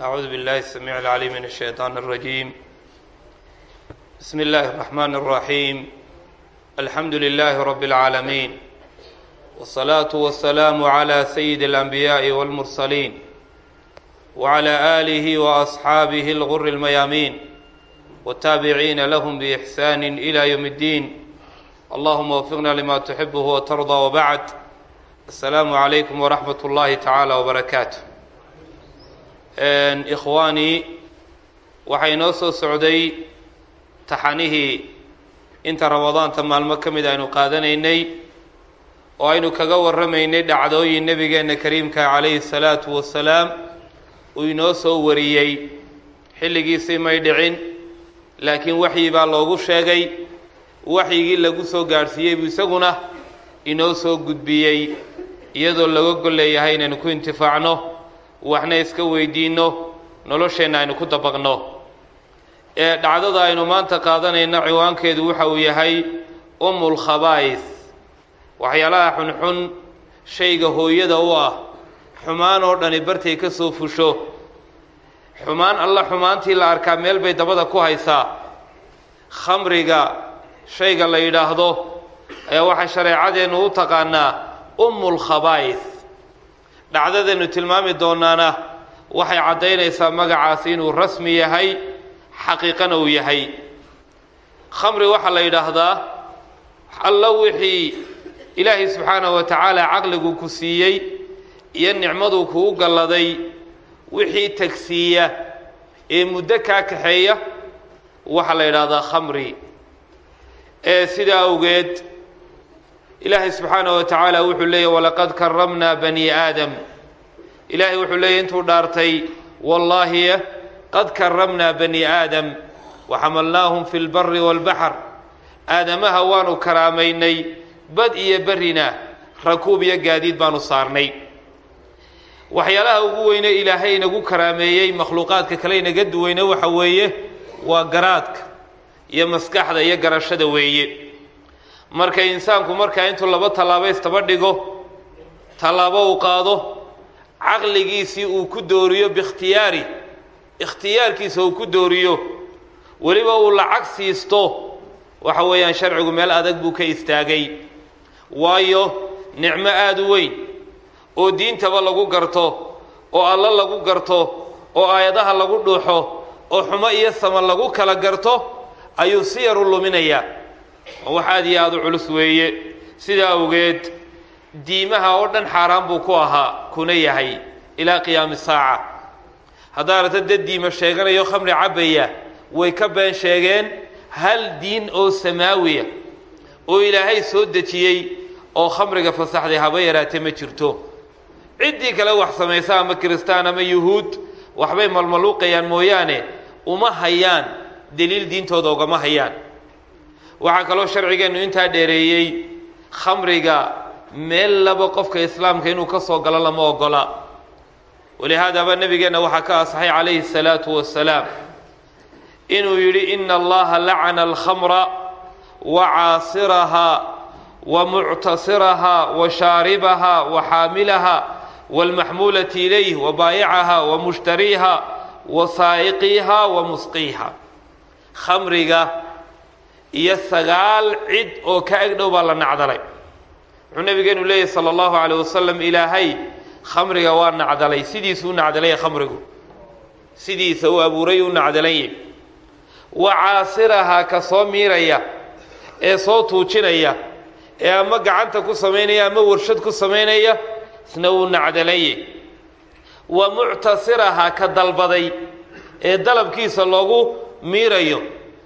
أعوذ بالله السميع العليم من الشيطان الرجيم بسم الله الرحمن الرحيم الحمد لله رب العالمين والصلاة والسلام على سيد الأنبياء والمرسلين وعلى آله وأصحابه الغر الميامين والتابعين لهم بإحسان إلى يوم الدين اللهم وفقنا لما تحبه وترضى وبعد السلام عليكم ورحمة الله تعالى وبركاته ikhwaanii waxaa inoo soo socday taxanihii inta ramadaanta maalmo ka mid aynu qaadanaynay oo aynu kaga warramaynay dhacdooyin nebigeenna kariimka calayhi salaatu wasalaam uu inoo soo wariyey. Xilligiisii may dhicin laakiin waxyi baa loogu sheegay waxyigii lagu soo gaadhsiiyey buu isaguna inoo soo gudbiyey iyadoo laga golleeyahay inaynu ku intifaacno waxna iska weydiinno nolosheenna aynu ku dabaqno. Ee dhacdada aynu maanta qaadanayno ciwaankeedu waxa uu yahay umul khabaa'is waxyaalaha xunxun shayga hooyada u ah xumaan oo dhani bartay ka soo fusho. Xumaan alla xumaantii la arkaa meel bay dabada ku haysaa. Khamriga shayga la yidhaahdo ayaa waxay shareecadeennu u taqaanaa umul khabaa'is dhacdadaynu tilmaami doonaana waxay caddaynaysaa magacaasi inuu rasmi yahay xaqiiqana uu yahay. Khamri waxaa la yidhaahdaa allo wixii ilaahay subxaanahu wa tacaala caqligu ku siiyey iyo nicmaduu kugu galladay wixii tagsiiya ee muddo kaa kaxeeya waxaa la yidhaahdaa khamri. Ee sidaa awgeed ilaahay subxaanaه wa tacaala wuxuu leeyahy walaqad karamnaa bani aadam. Ilaahay wuxuu leeyahy intuu dhaartay wallaahi qad karamnaa bani aadam waxamalnaahum fi lbari wاlbaxr aadamaha waanu karaamaynay bad iyo berrina rakuub iyo gaadiid baanu saarnay. Waxyaalaha ugu weyne ilaahay inagu karaameeyey makhluuqaadka kale inaga duweyne waxa weeye waa garaadka iyo maskaxda iyo garashada weeye marka insaanku markaa intuu laba tallaabo istaba dhigo tallaabo uu qaado caqligiisii uu ku dooriyo biikhtiyaari ikhtiyaarkiisa uu ku dooriyo weliba uu lacag siisto waxa weeyaan sharcigu meel adag buu ka istaagay. Waayo nicmo aada u weyn oo diintaba lagu garto oo alla lagu garto oo aayadaha lagu dhuuxo oo xumo iyo sama lagu kala garto ayuu si yar luminayaa wax aada iyo aada u culus weeye. Sidaa awgeed diimaha oo dhan xaaraan buu ku ahaa kuna yahay ilaa qiyaami saaca. Haddaa aragta dad diima sheeganayo khamri cabbaya way ka been sheegeen hal diin oo samaawiya oo ilaahay soo dejiyey oo khamriga fasaxday haba yaraatee ma jirto. Ciddii kale wax samaysa ama kiristaan ama yuhuud waxbay malmaluuqayaan mooyaane uma hayaan deliil diintooda ugama hayaan waxaa kaloo sharcigeennu intaa dheereeyey khamriga meel laba qofka islaamka inuu ka soo galo lama ogola walihaadaaba nebigeenna waxaa ka asaxay calayhi الsalaatu wasalaam inuu yidhi ina allaha lacana alkhamra wa caasirahaa wa muctasirahaa wa shaaribahaa wa xaamilahaa wاlmaxmuulati ilayh wa baayicahaa wa mushtariiha wa saa'iqiiha wa musqiiha khamriga iyo sagaal cid oo ka eg dhow baa la nacdalay. Wuxuu nabigeenu leeyahy sala allahu calayh wasalam ilaahay khamriga waa nacdalay. Sidiisuu nacdalaya khamrigu. Sidiisa uu abuuray u nacdalanye wa caasirahaa ka soo miiraya ee soo tuujinaya ee ama gacanta ku samaynaya ama warshad ku samaynaya isna wuu nacdalanye wa muctasirahaa ka dalbaday ee dalabkiisa loogu miirayo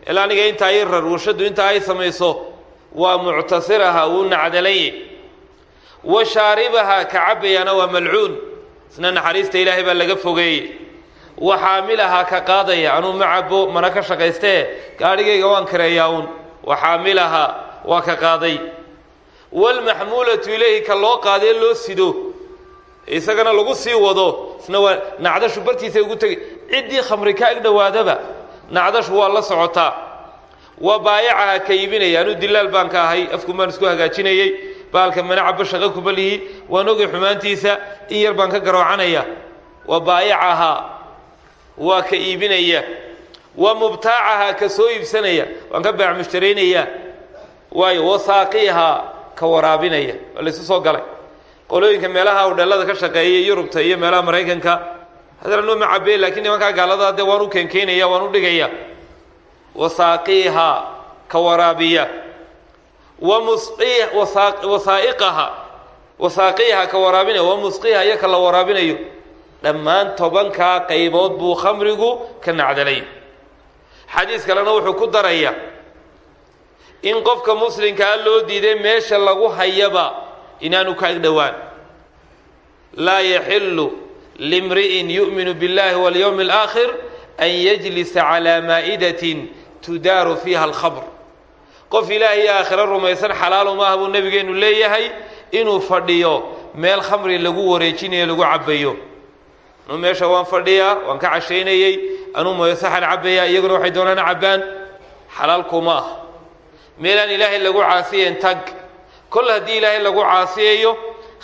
ilaa aniga intaa i rar intaa ay samayso waa muctasiraha wuu nacdalanye wa shaaribaha ka cabbayana waa malcuun. Isna naxariista ilaahay baa laga fogeeyey wa xaamilahaa ka qaadaya. Anuu ma cabo mana ka shaqaystee gaadhigayga waan kareeyaa uun. Wa xaamilahaa waa ka qaaday. Waalmaxmuulatu ilayhi ka loo qaadee loo sido. Isagana lagu sii wado. Isna waa nacdashu bartiisay ugu tegay ciddii khamri ka ag dhowaadaba nacdashu waa la socotaa. Waa baayacaha ka iibinaya anuu dilaal baan ka ahay afkun baan isku hagaajinayey baalka mana cabo shaqo kuma lihi waan ogay xumaantiisa in yar baan ka garoocanaya. Waa baayacaha waa ka iibinaya. Wa mubtaacahaa ka soo iibsanaya waan ka baac mushtaraynaya. Waayo wasaaqiihaa ka waraabinaya waa soo galay. Qolooyinka meelaha udheelada ka shaqeeya yurubta iyo meelaha maraykanka noo ma cabee lakiin nimankaa gaalada dee waan u keenkeenaya waan u dhigaya. Wasaaqiihaa ka waraabiya. Wa musqi wasaa'iqaha. Wasaaqiiha ka waraabinaya wa musqiha iyo ka la waraabinayo. Dhammaan tobankaa qaybood buu khamrigu ka nacdalay. Xadiis kalena wuxuu ku daraya in qofka muslimkaa loo diiday meesha lagu hayaba inaanu ka ag dhowaan. Laa yaxilu limri'in yu'minu biاllahi walyowmi اlaakhir an yajlisa calaa maa'idatin tudaaru fiiha alkhamr qof ilaahay iyo aakhiro rumaysan xalaalu maaha buu nabigeenu leeyahay inuu fadhiyo meel khamri lagu wareejinayo lagu cabayo anuu meesha waan fadhiyaa waan ka cashaynayey anuu mayo saxan cabbayaa iyaguna waxay doonaan cabbaan xalaalkuma ah meelaan ilaahay lagu caasiyeen tag kol haddii ilaahay lagu caasiyayo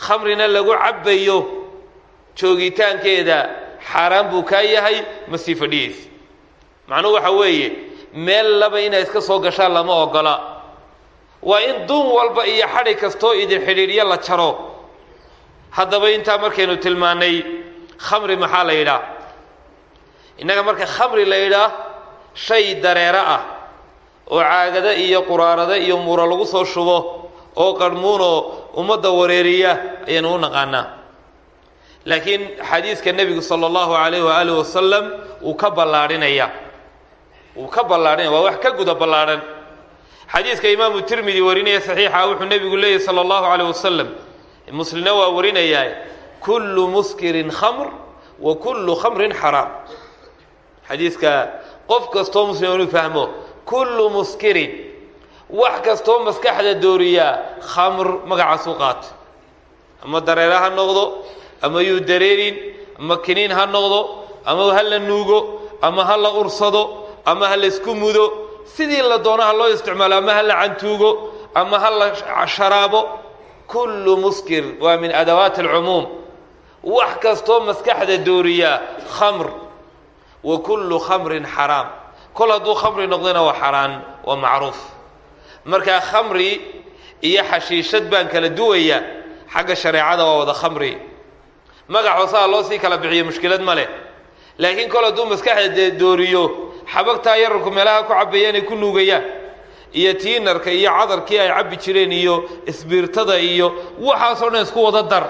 khamrina lagu cabayo joogitaankeeda xaaraan buu kaa yahay ma sii macnuhu waxa weeye meel laba inay iska soo gashaan lama ogola. Waa in duun walba iyo xadhi kastoo idin xidhiidhyo la jaro haddaba intaa markaynu tilmaannay khamri maxaa la yidhaah innaga marka khamri la yidhaah shay dareero ah oo caagada iyo quraarada iyo muuro lagu soo shubo oo qarhmuunoo ummadda wareeriya ayaanu u naqaanaa laakiin xadiiska nebigu sala allahu calayh waaalih wasalam wuu ka ballaadhinaya. Wuu ka ballaadhinaya waa wax ka guda ballaadhan. Xadiiska imaamu tirmidi warinaya saxiixa wuxuu nebigu leeyahy sala allahu calayh wasalam muslimna waa warinayaa kullu muskirin khamr wa kullu khamrin xaraam xadiiska qof kastoo muslim inuu fahmo kullu muskirin. Wax kastoo maskaxda dooriyaa khamr magacaas qaato ama dareere ha noqdo ama yuu dareerin ama kiniin ha noqdo ama ha la nuugo ama ha la ursado ama ha laysku mudo. Sidii la doono loo isticmaalo ama ha la cantuugo ama ha la sharaabo kullu muskir waa min adawaati alcumuum. Wax kastoo maskaxda dooriyaa khamr. Wa kullu khamrin xaraam. Kol hadduu khamri noqdona waa xaraan waa macruuf. Markaa khamri iyo xashiishad baan kala duwaya xagga shareecada waa wada khamri magac hoosaha loo sii kala bixiyo mushkilad ma leh. Laakiin kol hadduu maskaxda dooriyo xabagtaa yararku meelaha ku cabaya inay ku nuugayaan iyo tiinarka iyo cadarkii ay cabbi jireen iyo isbiirtada iyo waxaasoo dhan isku wada dar.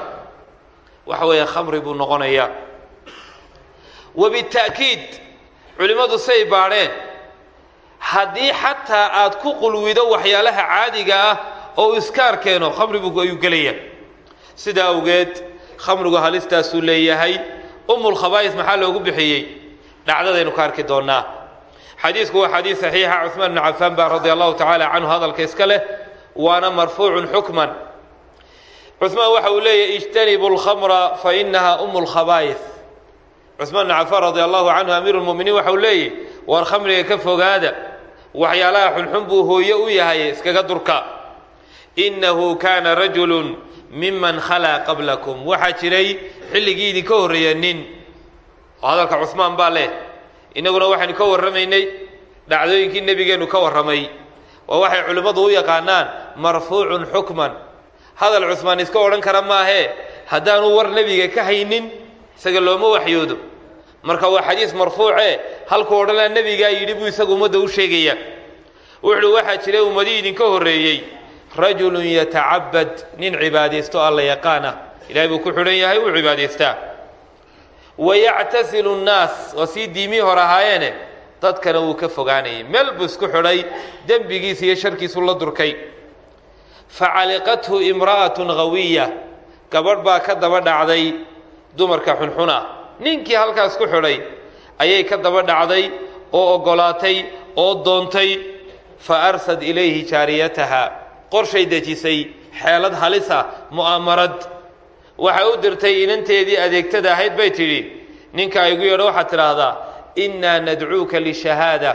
Waxa weeye khamri buu noqonayaa. Wabita'kiid culimmadu say baadheen haddii xataa aad ku qulwido waxyaalaha caadiga ah oo iskaar keeno khamribu ayuu gelaya sidaa awgeed khamrigu halistaasuu leeyahay. Umulkhabaa'is maxaa loogu bixiyey? Dhacdadaynu ka arki doonaa xadiidku waa xadiid saxiixa. Cumaan bnu cafaan baa radia allahu tacaala canhu hadalka iska leh waana marfuucun xukman. Cumaan waxa uu leeyahy ijtanibu lkhamra fa inaha um lkhabaa'is cumaan bnu cafaan radia allahu canhu amiiru lmuminiin waxa uu leeyahy war khamriga ka fogaada waxyaalaha xunxun buu hooye u yahay iskaga durka. Inahu kana rajulu miman khalaa qablakum. Waxaa jiray xilligii idinka horreeya nin. Oo hadalka cuثmaan baa leh. Innaguna waxaynu ka warramaynay dhacdooyinkii nebigeennu ka warramay. Waa waxay culimmadu u yaqaanaan marfuucun xukman. Hadal cusmaan iska odhan kara maahee haddaanu war nebiga ka haynin isaga looma waxyoodo. Marka waa xadiis marfuuce halkuu odhanaa nebigaa yidhi buu isaga ummadda u sheegaya. Wuxuu waxaa jiray ummadii idinka horreeyey rajulun yatacabad nin cibaadaysto alla yaqaana. Ilahay buu ku xidhan yahay uu cibaadaystaa. Wayactasilu nnaas waa sii diimihii hor ahaayeene dadkana wuu ka fogaanayay. Meel buu isku xidhay dembigiisa iyo sharkiisu la durkay. Facaliqathu imra'atun hawiya gabadh baa ka daba dhacday dumarka xunxuna. Ninkii halkaas ku xidhay ayay ka daba dhacday oo oggolaatay oo doontay fa arsad ilayhi jaariyataha qorshay dejisay xeelad halisa mu'aamarad waxay u dirtay inanteedii adeegtada ahayd bay tidhi. Ninka igu yeedho waxaad tidhaahdaa innaa nadcuuka lishahaada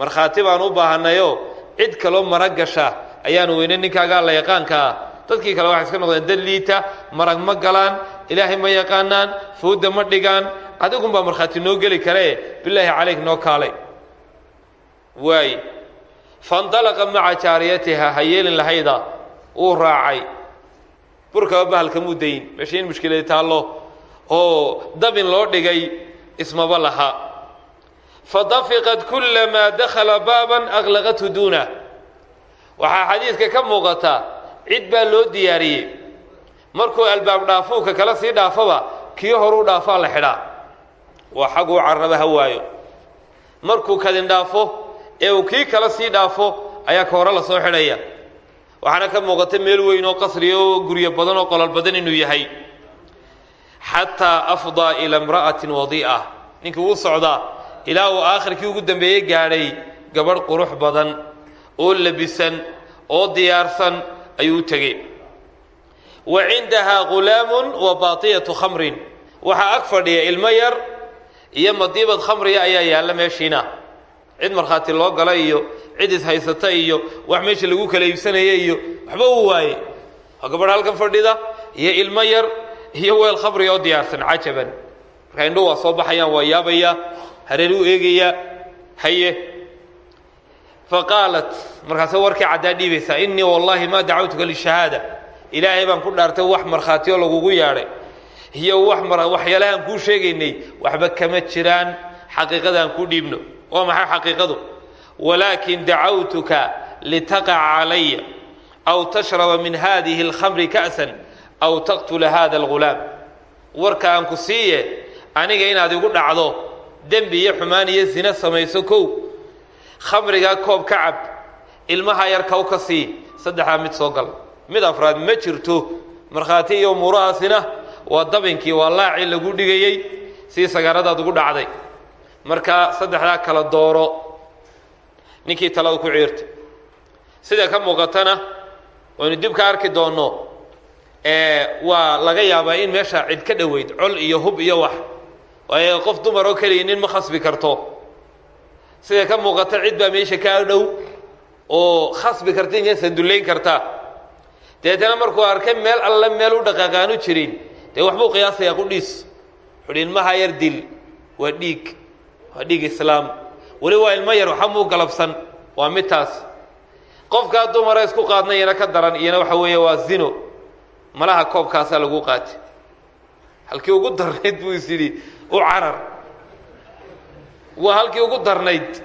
markhaati baan u baahannayoo cid kaloo marag gasha ayaanu weyne ninkaagaa la yaqaanka. Ah dadkii kale waxay iska noqdeen dad liita marag ma galaan ilaahay ma yaqaanaan fuudda ma dhigaan. Adigun baa markhaati noo geli karee bilaahi calayk noo kaalay. Waay faindalaqa maca jaariyatiha ha yeelin lahayda wuu raacay. Burkaba bahalka muu dayin meesha in mushkiladi taallo oo dabin loo dhigay ismaba laha. Fadafiqat kulamaa dakhala baaban aklaqathu duunah waxaa xadiidka ka muuqata cid baa loo diyaariyey. Markuu albaab dhaafuuka kala sii dhaafaba kii horuu dhaafaa la xidhaa. Waa xaguu carraba ha waayo markuu kadin dhaafo ee uu kii kala sii dhaafo ayaa ka hore la soo xidhaya. Waxaana ka muuqata meel weyn oo qasriya oo guryo badan oo qolol badan inuu yahay. Xataa afdaa ila imra'atin wadii'a ninkii wuu socdaa ilaa uu aakhirkii ugu dambeeyey gaadhay gabadh qurux badan oo labisan oo diyaarsan ayuu u tegey. Wa cindahaa ghulaamun wa baatiyatu khamrin. Waxaa ag fadhiya ilmo yar iyo madiibad khamriya ayaa yaalla meeshiina cid markhaati loo gala iyo cid ishaysata iyo wax meesha lagu kala iibsanaya iyo waxba uu waaye. Waa gabadh halkan fadhida iyo ilmo yar iyo weel khamriya oo diyaarsan cajaban. Markaa indhuhu waa soo baxayaan waa yaabaya hareer u eegaya haye. Faqaalat markaase warkii caddaa dhiibaysaa innii wallaahi maa dacawtuka lishahaada. Ilaahay baan ku dhaartay wax markhaatiyo lagugu yaadhay iyo wax waxyaalahaan kuu sheegaynay waxba kama jiraan xaqiiqadaan kuu dhiibno waa maxay xaqiiqadu? Walaakin dacawtuka litaqaca calaya aw tashraba min hadihi alkhamri ka'san aw taqtula hada algulaam warka aan ku siiye aniga inaad igu dhacdo dembi iyo xumaan iyo zina samayso kow. Khamrigaa koob ka cab ilmaha yar kow ka sii saddexdaa mid soo gal. Mid afraad ma jirto markhaati iyo umuurahaasina waa dabinkii waa laacii lagu dhigayey sii sagaaradaad ugu dhacday marka saddexdaa kala dooro ninkii talada ku ciirta sida ka muuqatana waynu dib ka arki doonno waa laga yaabaa in meesha cid ka dhoweyd col iyo hub iyo wax. Waayo qof dumar oo keliya nin ma khasbi karto. Sida ka muuqata cid baa meesha kaa dhow oo khasbi karta inay sandullayn karta. Deetana markuu arkay meel alle meel u dhaqaaqaanu jirin dee waxbuu qiyaasayaa qudhiis. Wuxuuhi ilmaha yar dil waa dhiig waa dhiig islaam. Weli waa ilmo yar waxa muu galabsan. Waa midtaas qofkaa dumara isku qaadna iyana ka daran iyana waxa weeye waa zino. Malaha koobkaasaa lagu qaatay halkii ugu darnayd buu is u carar. Waa halkii ugu darnayd.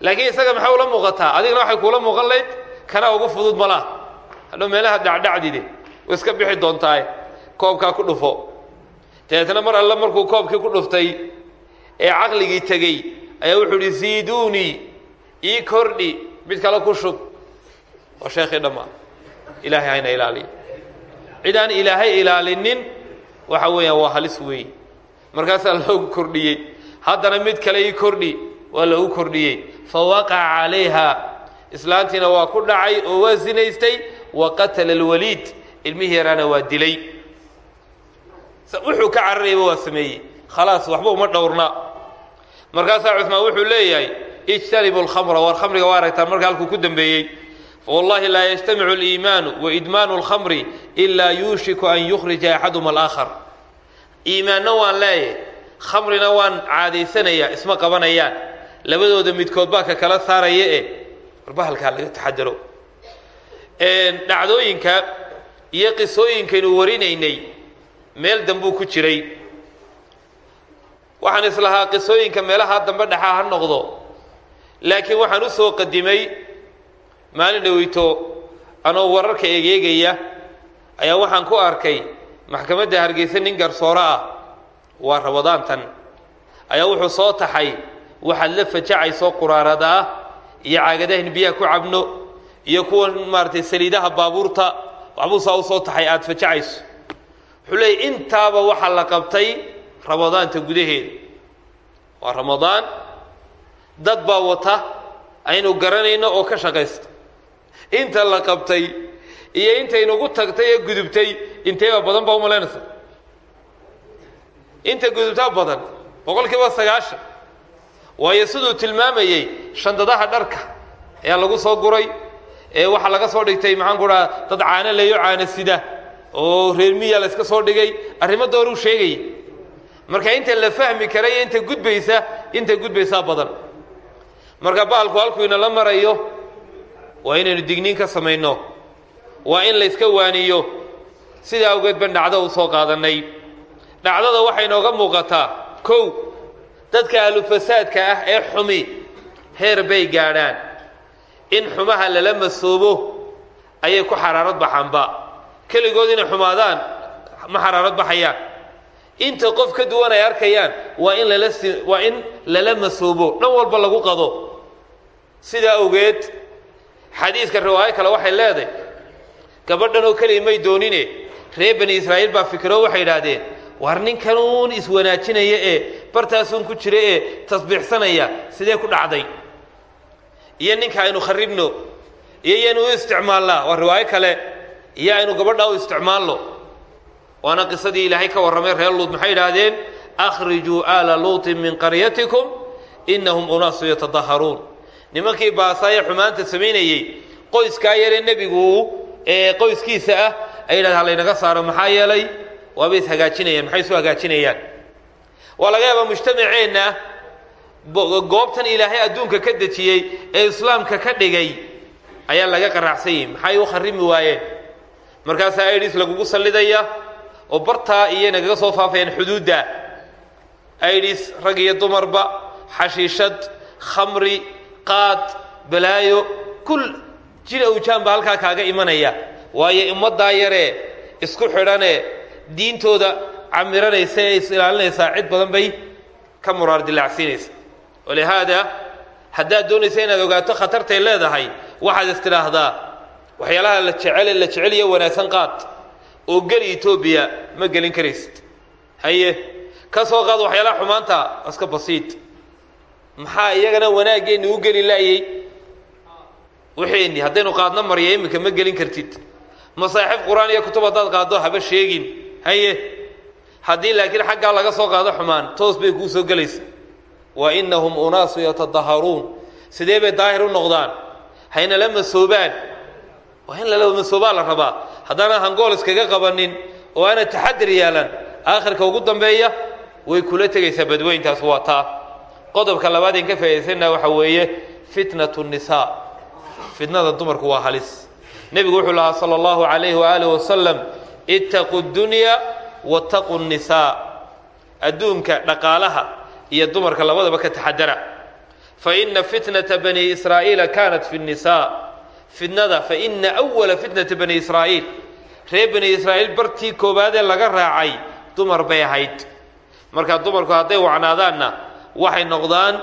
Laakiin isaga maxay ula muuqataa? Adigna waxay kuula muuqan layd kana ugu fudud malaha. Hadhow meelaha dhacdhacdide way iska bixi doontaaye koobkaa ku dhufo. Dabeetna mar alle markuu koobkii ku dhuftay ee caqligii tegey ayaa wuxuu idhi ziiduunii ii kordhi. Mid kale ku shub. Waa sheekhii dhammaa ilaahay hayna ilaaliyo cid ilaahay ilaalinin waxa weeyaan waa halis weey markaasaa loogu kordhiyey. Haddana mid kale ii kordhi waa loogu kordhiyey. Fa waqaca calayha. Islaantiina waa ku dhacay oo waa wa qatala alwaliid. Ilmihii yaraana waa dilay. Wuxuu ka cararayaba waa sameeyey. Khalaas waxba uma dhowrna markaasaa cumaan wuxuu leeyahay ijtanibu lkhamra war khamriga waa aragtaan marka halkuu ku dambeeyey. Wallahi laa yajtamicu liimaanu waidmaanu lkhamri ilaa yuushiku an yukhrija axaduma alaakhar. Iimaanna waan leeyahy khamrina waan caadaysanayaa isma qabanayaan labadooda midkood baa ka kala saaraya e warba halkaa laga taxadaro. Dhacdooyinka iyo qisooyinkaaynu warinaynay meel dambuu ku jiray waxaan islahaa qisooyinka meelaha dambe dhexaa ha noqdo. Laakiin waxaan u soo qadimay maalin dhoweyto anoo wararka egeegaya ayaa waxaan ku arkay maxkamadda hargeysa nin garsooro ah waa rabadaantan. Ayaa wuxuu soo taxay waxaad la fajacaysoo quraarada ah iyo caagadahan biyaha ku cabno iyo kuwa maaratay saliidaha baabuurta. Waxbuu saa u soo taxay aada fajacayso. Wuxuu leeyay intaaba waxaa la qabtay ramadaanta gudaheeda waa ramadaan. Dad baa wata aynu garanayno oo ka shaqaysta inta la qabtay iyo intaynugu tagtay ee gudubtay inteeba badan baa umalaynaysa inta gudubtaa badan boqol kiiba sagaashan. Waayo siduu tilmaamayey shandadaha dharka ayaa lagu soo guray ee waxaa laga soo dhigtay maxaan ku dhaha dad caano leeyo caano sida. Oo reer miya la iska soo dhigay. Arrimo dooruu sheegaya marka inta la fahmi kara iyo inta gudbaysa inta gudbaysaa badan. Marka baalku halkuu inala marayo waa inaynu digniin ka samayno. Waa in layska waaniyo. Sidaa awgeed ban dhacdo u soo qaadannay. Dhacdada waxay inooga muuqataa. Kow dadka ahlufasaadka ah ee xumi heer bay gaadhaan. In xumaha lala masoobo ayay ku xaraarad baxaanba. Keligood inay xumaadaan ma xaraarad baxayaan inta qof ka duwan ay arkayaan waa in lala waa in lala masoobo dhan walba lagu qado. Sidaa awgeed xadiidka riwaayo kale waxay leedahay gabadhan oo keliya may doonine reer bani israa'iil baa fikiro waxay idhaahdeen war ninkanuun iswanaajinaya ee bartaasuun ku jira ee tasbiixsanaya sidee ku dhacday? Iyo ninka aynu kharibno iyo yaynu u isticmaalnaa waa riwaayo kale iyo aynu gabadhaa u isticmaalno waana qisadii ilaahay ka warramay reer luud maxay idhaahdeen akhrijuu aala luutin min qaryatikum innahum unaasu yatadaharuun nimankii baasaaye xumaanta samaynayey qoyskaa yaree nebigu ee qoyskiisa ah ay yidhahda halaynaga saaro maxaa yeelay? Waabay ishagaajinayaan maxay isu hagaajinayaan? Waa laga yaabaa mujtamaceenna goobtan ilaahay adduunka ka dejiyey ee islaamka ka dhigay ayaa laga qaraacsan maxay u kharimi waayeen? Markaasaa idis lagugu sallidaya oo bartaa iyo nagaga soo faafayaan xuduudda. Idis rag iyo dumarba xashiishad khamri qaad balaayo kul jir awjaan baa halkaa kaaga imanaya. Waayo ummaddaa yaree isku xidhanee diintooda camiranaysa ee is ilaalinaysaa cid badan bay ka muraar dilaacsiinaysa walihaada haddaad doonaysa inaad ogaato khatartay leedahay waxaad is tidhaahdaa waxyaalaha la jecel la jecel iyo wanaagsan qaad oo geli etoobiya ma gelin karaysid. Haye ka soo qaad waxyaalaha xumaanta iska basiid. Maxaa iyagana wanaaggeeni u geli laayey wixeenni haddaynu qaadno marya iminka ma gelin kartid. Masaaxif qur'aan iyo kutub haddaad qaaddo haba sheegin. Haye haddii laakiin xaggaa laga soo qaado xumaan toos bay kuu soo gelaysa. Wa innahum unaasu yatadaharuun sidee bay daahir u noqdaan? Hayna la masoobaan waa in lala masoobaa la rabaa haddaanan hangool iskaga qabanin oo aana taxadir yeelan aakhirka ugu dambeeya way kula tegaysaa badweyntaas waa taa. Qodobka labaad een ka faa'idaysana waxa weeye fitnatu nisaa. Fitnada dumarku waa halis. Nebigu wuxuu lahaa sala allahu calayhi waaalih wasalam ittaqu dunya wattaqu nisaa. Adduunka dhaqaalaha iyo dumarka labadaba ka taxadara fa ina fitnata bani israa'iila kaanat fi nnisaa fitnada fa ina awala fitnata bani israa'iil reer bani israa'iil bartii koowaadee laga raacay dumar bay ahayd. Markaa dumarku hadday wacnaadaanna waxay noqdaan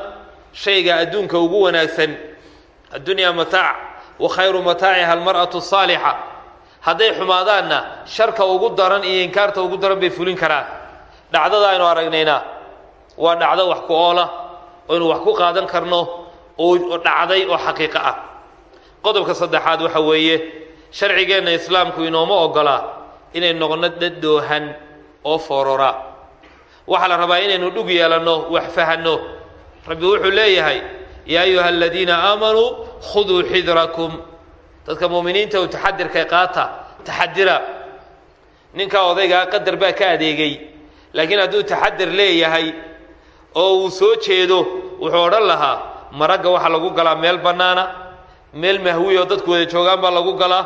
shayga adduunka ugu wanaagsan. Addunyaa mataac wa khayru mataaciha almar'atu asaalixa hadday xumaadaanna sharka ugu daran iyo inkaarta ugu daran bay fulin karaan. Dhacdada aynu aragnaynaa waa dhacdo wax ku oola oynu wax ku qaadan karno oo dhacday oo xaqiiqo ah. Qodobka saddexaad waxa weeye sharcigeenna islaamku inooma ogolaa inay noqono dad doohan oo foorora. Waxaa la rabaa inaynu dhug yeelanno wax fahanno. Rabbi wuxuu leeyahay yaa ayuha aladiina aamanuu khuduu xidrakum. Dadka muuminiinta u taxadirka qaata taxadira ninkaa odaygaa qadar baa ka adeegay laakiin hadduu taxadir leeyahay oo uu soo jeedo wuxuu odhan lahaa maragga waxaa lagu galaa meel bannaana meel mahwi oo dadku wada joogaan baa lagu galaa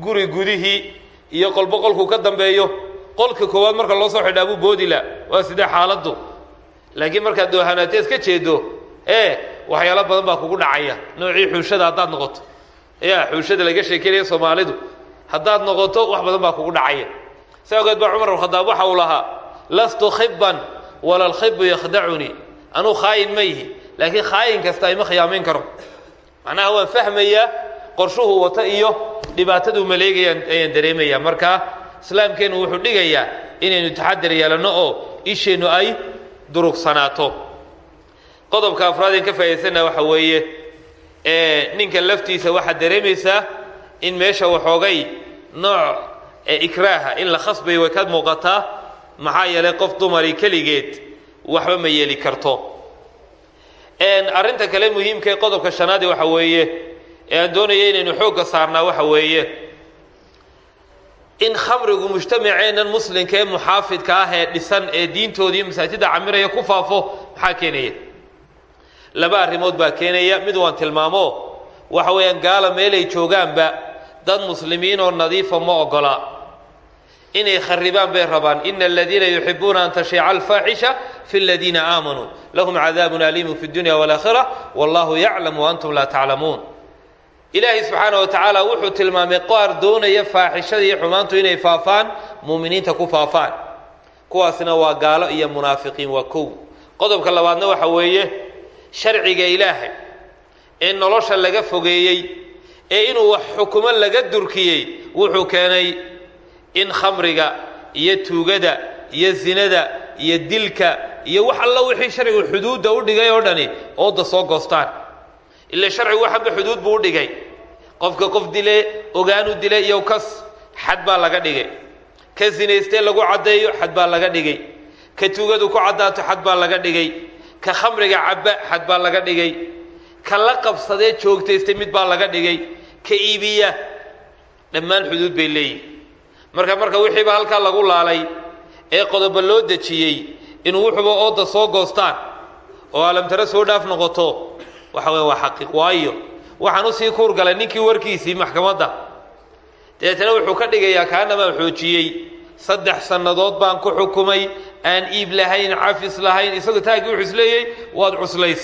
guri gudihii iyo qolbo qolkuu ka dambeeyo qolka koowaad marka loo soo xidhaa boodila waa sidee xaaladdu? Laakiin markaad doohanaateed ka jeedo ee waxyaalo badan baa kugu dhacaya. Noocii xuushada haddaad noqoto. Ya xuushada laga sheekeynaya soomaalidu. Haddaad noqoto wax badan baa kugu dhacaya. Saa ogeed baa cumar alkhadaab waxa uu lahaa lastu khiban wala alkhibu yakhdacunii anuu khaayin ma yihi laakiin khaayin kasta ima khiyaamayn karo macnaha waan fahmayaa qorshuhu wata iyo dhibaataduu maleegayaan ayaan dareemaya marka islaamkeennu wuxuu dhigayaa inaynu taxadir yeelanno oo isheennu ay durugsanaato qodobka afraadeen ka faa'idaysana waxa weeye ninka laftiisa waxaad dareemaysaa in meesha waxoogay nooc ikraaha in la khasbayo way ka muuqataa maxaa yeelay qof dumari keligeed waxba ma yeeli karto. Arrinta kale muhiimka ee qodobka shanaadi waxa weeye ee aan doonaya inaynu xoogga saarnaa waxa weeye in khamrigu mujtamaceennan muslimka ee muxaafidka ah ee dhisan ee diintooda iyo masaajidda camiraya ku faafo maxaa keenaya? Laba arrimood baa keenaya. Mid waan tilmaamo waxa weeyaan gaala meelay joogaanba dad muslimiin oo nadiifa ma ogola. Inay kharibaan bay rabaan. Ina aladiina yuxibuuna an tashiica alfaaxisha fi aladiina aamanuu lahum cadaabun aliimun fi dunya walaakhira wallahu yaclam waantum laa taclamuun ilaahay subxaana wa tacaala wuxuu tilmaamay qaar doonaya faaxishada iyo xumaantu inay faafaan muuminiinta ku faafaan. Kuwaasna waa gaalo iyo munaafiqiin waa kow. Qodobka labaadna waxa weeye sharciga ilaahay ee nolosha laga fogeeyey ee inuu wax xukumo laga durkiyey wuxuu keenay in khamriga iyo tuugada iyo zinada iyo dilka iyo wax alla wixii sharcigu xuduudda u dhigay oo dhani ooda soo goostaan ila sharcigu waxanba xuduud buu u dhigay. Qofka qof dile ogaanu dile iyo kas xad baa laga dhigay. Ka zinaystee lagu caddeeyo xad baa laga dhigay. Ka tuugadu ku caddaato xad baa laga dhigay. Ka khamriga cabba xad baa laga dhigay. Ka la qabsadee joogtaystay mid baa laga dhigay. Ka iibiya dhammaan xuduud bay leeyihiin marka marka wixiiba halkaa lagu laalay ee qodoba loo dejiyey inuu wuxuuba ooda soo goostaan oo alamtare soo dhaaf noqoto waxa weya waa xaqiiq. Waayo waxaan u sii kuurgalay ninkii warkiisii maxkamadda. Dabeetana wuxuu ka dhigayaa kaanamaan xoojiyey. Saddex sannadood baan ku xukumay aan iib lahayn cafis lahayn isagoo taagii wuxuu isleeyey waad cuslays.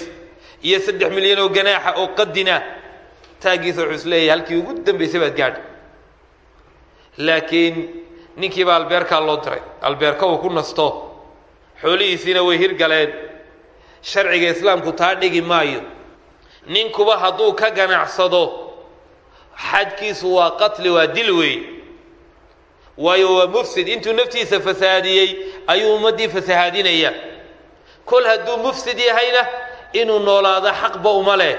Iyo saddex milyan oo ganaaxa oo qadina taaggiisa wuxuu is leeyahay halkii ugu dambaysay baad gaadha laakiin ninkiibaa albeerkaa loo diray. Albeerka uu ku nasto. Xoolihiisiina way hirgaleen. Sharciga islaamku taa dhigi maayo ninkuba hadduu ka ganacsado xadkiisu waa qatli waa dil weey. Waayo waa mufsid intuu naftiisa fasahaadiyey ayuu ummaddii fasahaadinaya. Kol hadduu mufsid yahayna inuu noolaado xaqba uma leh.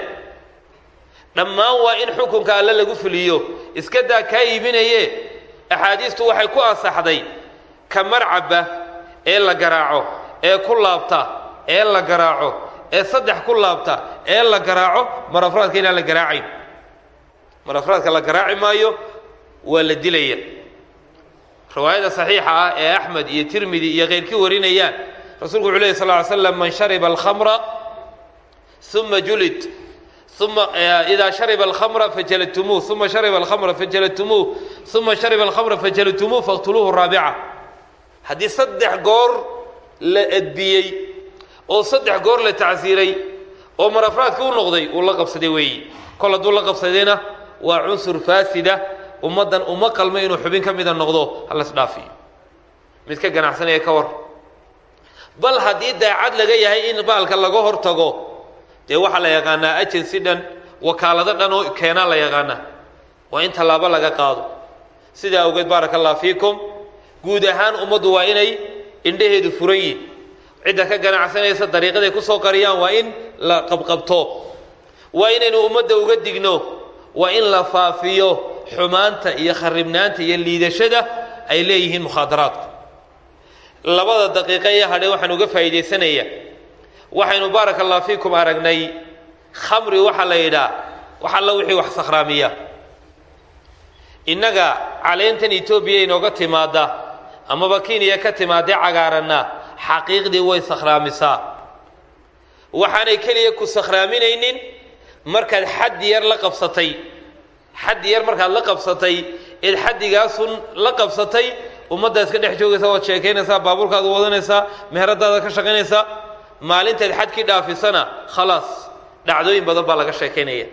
Dhammaan waa in xukunka alle lagu fuliyo. Iska daa kaa iibinaye axaadiistu waxay ku ansaxday ka marcabba ee la garaaco ee ku laabta ee la garaaco ee saddex ku laabta ee la garaaco marafraadka inaan la garaacayn marafraadka la garaaci maayo waa la dilaya. Riwaayada saxiixa ah ee axmed iyo tirmidi iyo keyrkii warinayaan rasuulku wuxuu lehy sal slam man shariba alkhamra uma julid uma idaa shariba alkhamra fajaladtumuuh uma shariba alkhamra fajaladtumuuh uma shariba alkhamra fajaladtumuuh faqtuluuhu raabica. Haddii saddex goor la edbiyey oo saddex goor la tacsiiray oo marafraadka u noqday uu la qabsaday weeyi. Kol hadduu la qabsadayna waa cunsur faasida ummaddan uma qalmo inuu xubin ka mida noqdo halas dhaafiyo mid ka ganacsanaya ka war. Bal haddii daacad laga yahay in baalka laga hor tago dee waxaa la yaqaanaa agency dhan wakaalado dhan oo keenaa la yaqaanaa. Waa in tallaabo laga qaado. Sidaa awgeed baaraka allah fiikum guud ahaan ummaddu waa inay indhaheedu furan cidda ka ganacsanaysa dariiqaday ku soo qariyaan waa in la qabqabto. Waa inaynu ummadda uga digno. Waa in la faafiyo xumaanta iyo kharibnaanta iyo liidashada ay leeyihiin mukhaadaraadku labada daqiiqe ee hadhe waxaan uga faa'iidaysanaya waxaynu baaraka allah fiikum aragnay khamri waxaa la yidhaa wax alla wixii wax sakhraamiya. Innaga caleentan etoobiya inooga timaada amaba kenya ka timaadee cagaaranna xaqiiqdii way sakhraamisaa. Waxaanay keliya ku sakhraaminaynin markaad xaddi yar la qabsatay. Xaddi yar markaad la qabsatay eed xaddigaasun la qabsatay ummadda iska dhex joogaysaa waad sheekaynaysaa baabuurkaad wadanaysaa meheradaada ka shaqaynaysaa maalintaad xadkii dhaafisana khalaas dhacdooyin badan baa laga sheekaynaya.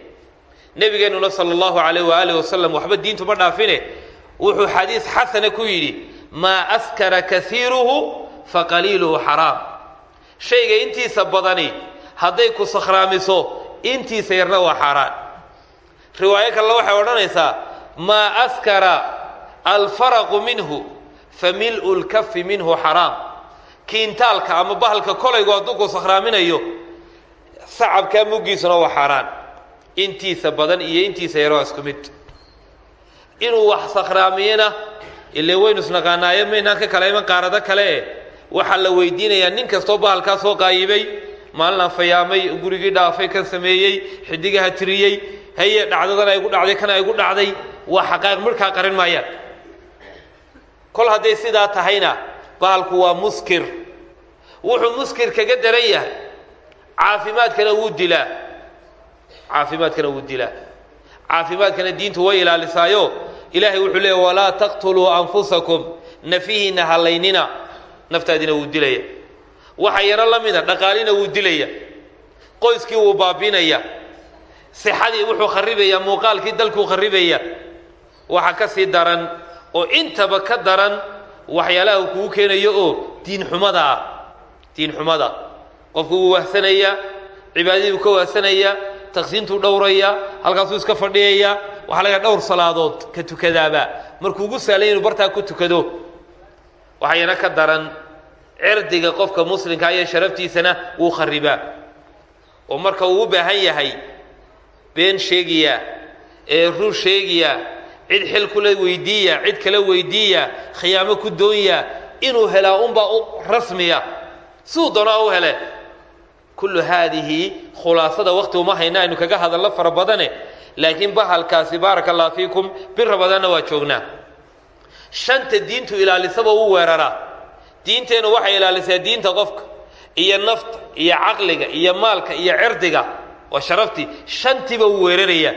Nebigeennuna sala allahu calayh waaalih wasalam waxba diintu ma dhaafine. Wuxuu xadiis xasana ku yidhi maa askara kaiiruhu faqaliiluhu xaraam. Shayga intiisa badani hadday ku sakhraamiso intiisa yarna waa xaaraan. Riwaayo kalena waxay odhanaysaa maa askara alfaraqu minhu fa mil'u lkafi minhu xaraam. Kiintaalka ama bahalka kolaygu hadduu ku sakhraaminayo sacabkaa muggiisuna waa xaaraan. Intiisa badan iyo intiisa yar waa isku mid. Inuu wax sakhraamiyena ile waynu isnaqaanaayo maynaan ka kala iman qaarado kale. e waxaa la weydiinayaa nin kastoo bahalkaa soo qaayibay maalinaan fayaamay gurigii dhaafay kan sameeyey xidigaha tiriyey haye dhacdadan ay gu dhacday kana ay gu dhacday waa xaqaaiq markaa qarin maayaan. Kol hadday sidaa tahayna bahalku waa muskir. Wuxuu muskir kaga daran yahay. Caafimaadkana wuu dilaa. Caafimaadkana wuu dilaa. Caafimaadkana diintu way ilaalisaayo. Ilaahay wuxuu leeya walaa taqtuluu anfusakum. Nafihiina halaynina naftaadina wuu dilaya. Waxa yaro la mida dhaqaalina wuu dilaya. Qoyskii wuu baabinaya. Sixadii wuxuu kharibaya muuqaalkii dalkuu kharibaya. Waxa ka sii daran oo intaba ka daran waxyaalaha uu kugu keenayo oo diinxumada ah. Diinxumada qofku wuu wahsanayaa cibaadadii buu ka wahsanayaa taqsiintuu dhowraya halkaasuu iska fadhiyaya. Waxaa laga dhowr salaadood ka tukadaaba. Markuu ugu saalay inuu bartaa ku tukado waxayna ka daran cirdiga qofka muslimkaa iyo sharaftiisana wuu kharibaa oo marka uu u baahan yahay been sheegaya ee run sheegaya cid xil kula weydiiya cid kala weydiiya khiyaamo ku doonya inuu helaa unbaa rasmiya. Siduu doonaa u hele. Kullu haadihi khulaasada waqti uma hayna aynu kaga hadallo fara badane laakiin bahalkaasi baaraka allah fiikum bir rabadaanna waa joognaa shanta diintu ilaalisaba u weeraraa diinteennu waxay ilaalisaa diinta qofka iyo nafta iyo caqliga iyo maalka iyo cirdiga. Waa sharaftii shantiiba uu weeraraya.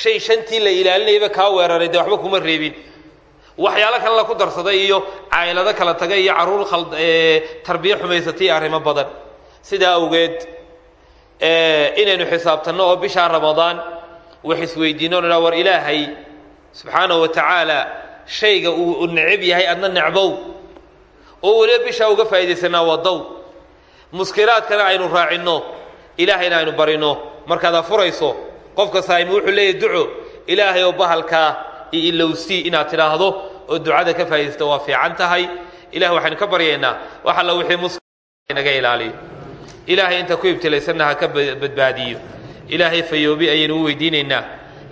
Shay shantii la ilaalinayaba kaa weeraray dee waxba kuma reebin. Waxyaalo kale la ku darsaday iyo caylado kala tagay iyo carruur tarbiye xumaysatay iyo arrimo badan. Sidaa awgeed inaynu xisaabtanno oo bishaa ramadaan wax isweydiinno nidhaa war ilaahay subxaanahu wa tacaala shayga uu necab yahay adna necbow. Oo weliba bishaa uga faa'iidaysanaa wadow muskiraadkana aynu raacinno ilaahayna aynu barino. Markaad afurayso qofka saa'imi wuxuu leeyahy duco ilaahay oo bahalkaa iyo ilowsii inaad tidhaahdo oo ducada ka faa'iidaysta waa fiican tahay. Ilahay waxaynu ka baryaynaa. Wax alla wixii muskinaga ilaaliyo. Ilaahay inta ku ibtilaysanna ha ka badbaadiyo. Ilaahay fayoobi ayaynu u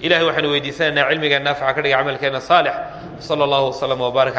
ilahay waxaynu weydiisanaynaa cilmiga naafica ka dhiga camalkeenna saalix. Sala allahu waslama wbaarak